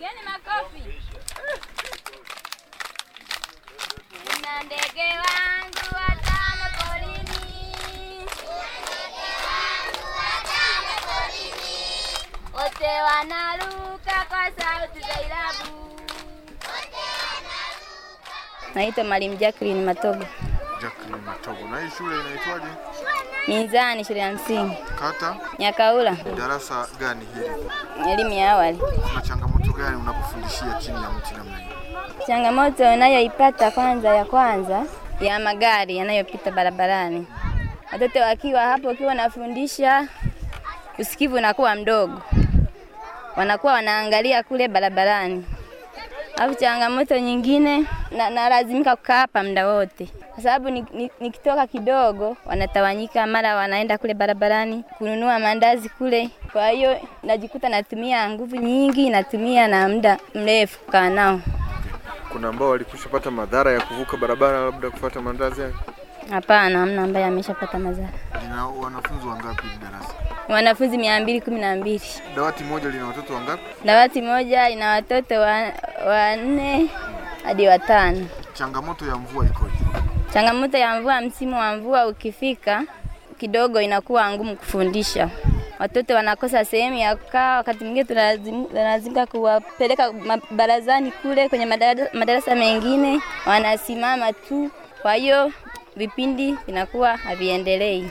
Pigeni makofi. Nina ndege wangu watano porini. Wote wanaruka kwa sauti za ilabu. Naitwa Mwalimu Jacqueline Matogo. Jacqueline Matogo. Na hii shule inaitwaje? Minzani shule ya msingi. Kata Nyakaula. darasa gani hili? Elimu ya awali. Kuna changamoto gani unapofundishia chini ya mti namna hii? Changamoto unayoipata kwanza, ya kwanza ya magari yanayopita barabarani. Watoto wakiwa hapo, ukiwa nafundisha, usikivu unakuwa mdogo, wanakuwa wanaangalia kule barabarani. Alafu changamoto nyingine, na nalazimika kukaa hapa muda wote kwa sababu nikitoka ni- ni- nikitoka kidogo wanatawanyika, mara wanaenda kule barabarani kununua mandazi kule. Kwa hiyo najikuta natumia nguvu nyingi, natumia na muda mrefu kukaa nao. Kuna ambao walikushapata madhara ya kuvuka barabara labda kufuata mandazi yake? Hapana, hamna ambaye ameshapata madhara. Lina wanafunzi wangapi darasa? Wanafunzi mia mbili kumi na mbili. Dawati moja lina watoto wangapi? Dawati moja ina watoto wa- wanne hadi watano. Changamoto ya mvua ikoje? Changamoto ya mvua, msimu wa mvua ukifika kidogo inakuwa ngumu kufundisha. Watoto wanakosa sehemu ya kukaa, wakati mwingine tunalazim- tunalazimika kuwapeleka barazani kule kwenye madarasa, madarasa mengine, wanasimama tu. Kwa hiyo vipindi vinakuwa haviendelei.